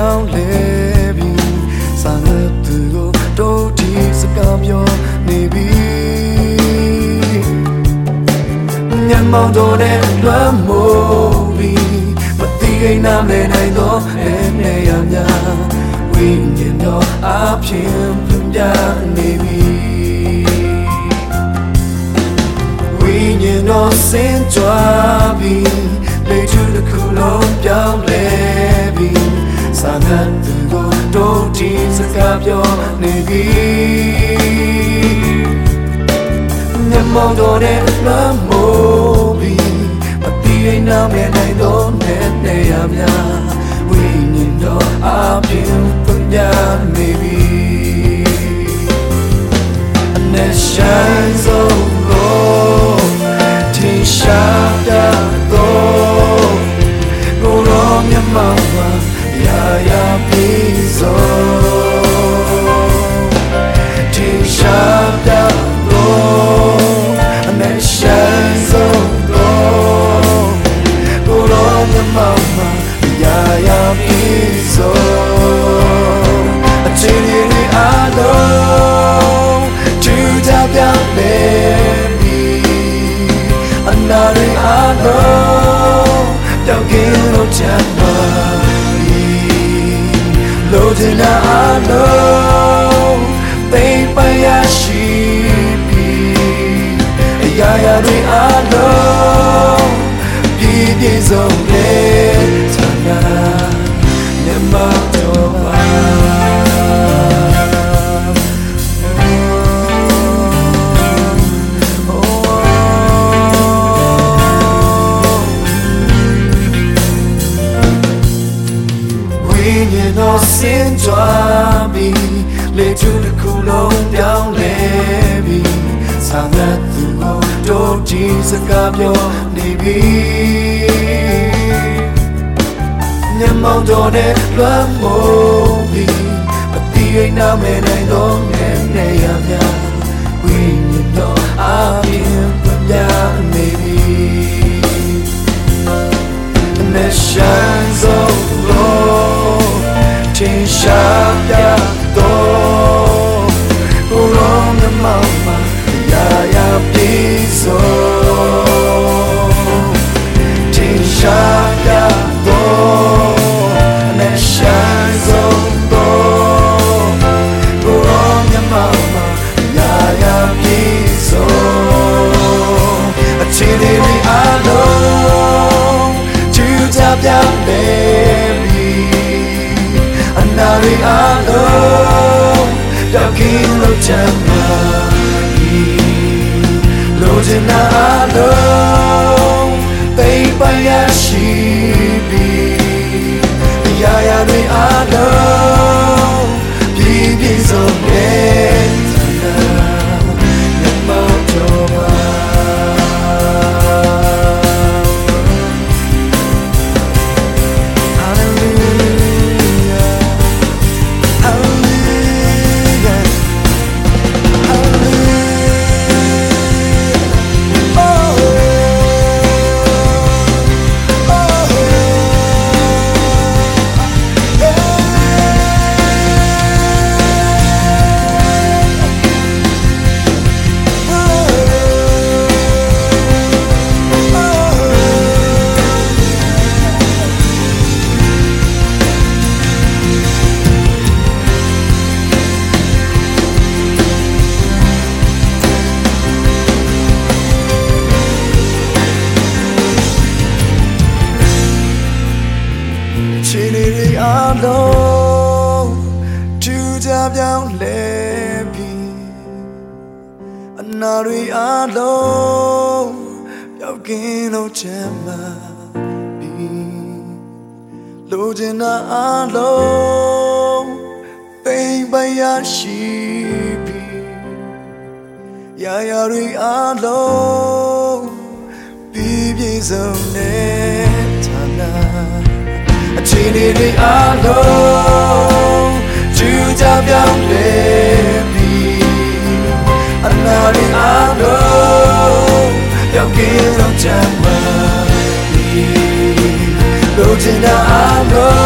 ပြောင်းလဲပြီးစာငတ်သူကိုတိုးတီစကားပြောနေပြီမျက်မှောင်တော်နဲ့လွမ်းမိုးပြီးမတိကိန်းနာလဲနိုင်သောအနေရများဝိညာဉ်တော်အဖြစ်ပြနေပြီဝိညာဉ်တော်စင်ကြွားပြီးလေထုတစ်ခုလုံးပြောင်းလဲပြီး စာငတ်သူကိုတို့တီစကားပြောနေပြီမျက်မှောင်တော်နဲ့လွမ်းမိုးပြီးမတိအိမ်နာမဲ့နိုင်တော့နဲ့နေရများဝိညာဉ်တော်အပြင်ပညာနေပြီ and it shines on Ya ya please oh Achiri alone To the baby Another alone Don't get no time Loading alone Baby ya sheepy Ya ya we alone Baby so late When you know sin job လေထုတစ်ခုလုံးပြောင်းလဲပြီးစာငတ်သူကိုတို့ဒီစကားပြောနေပြီညမောင်တော်နဲ့လွမ်းမိုးပြီးမတိရိတ်နာမဲ့နိုင်တော့ငယ်နေရ Another alone Talking no time Losing alone Baby ya sheepy လုံးထူကြပြောင်းလဲပြီးအနာတွေအလုံးပျောက်ကင်းလို့ချမ်းသာပြီးလိုချင်တာအလုံးပိန်ပရရှိပြီးရာရာတွေအလုံးပြီးပြည့်စုံတဲ့ဌာန အချိန်တွေအားလုံးကျူကြပြောင်းလဲပြီးအနာတွေအားလုံးပြောင်းကင်းတော့ချမ်းသာပြီးလိုချင်တာအားလုံး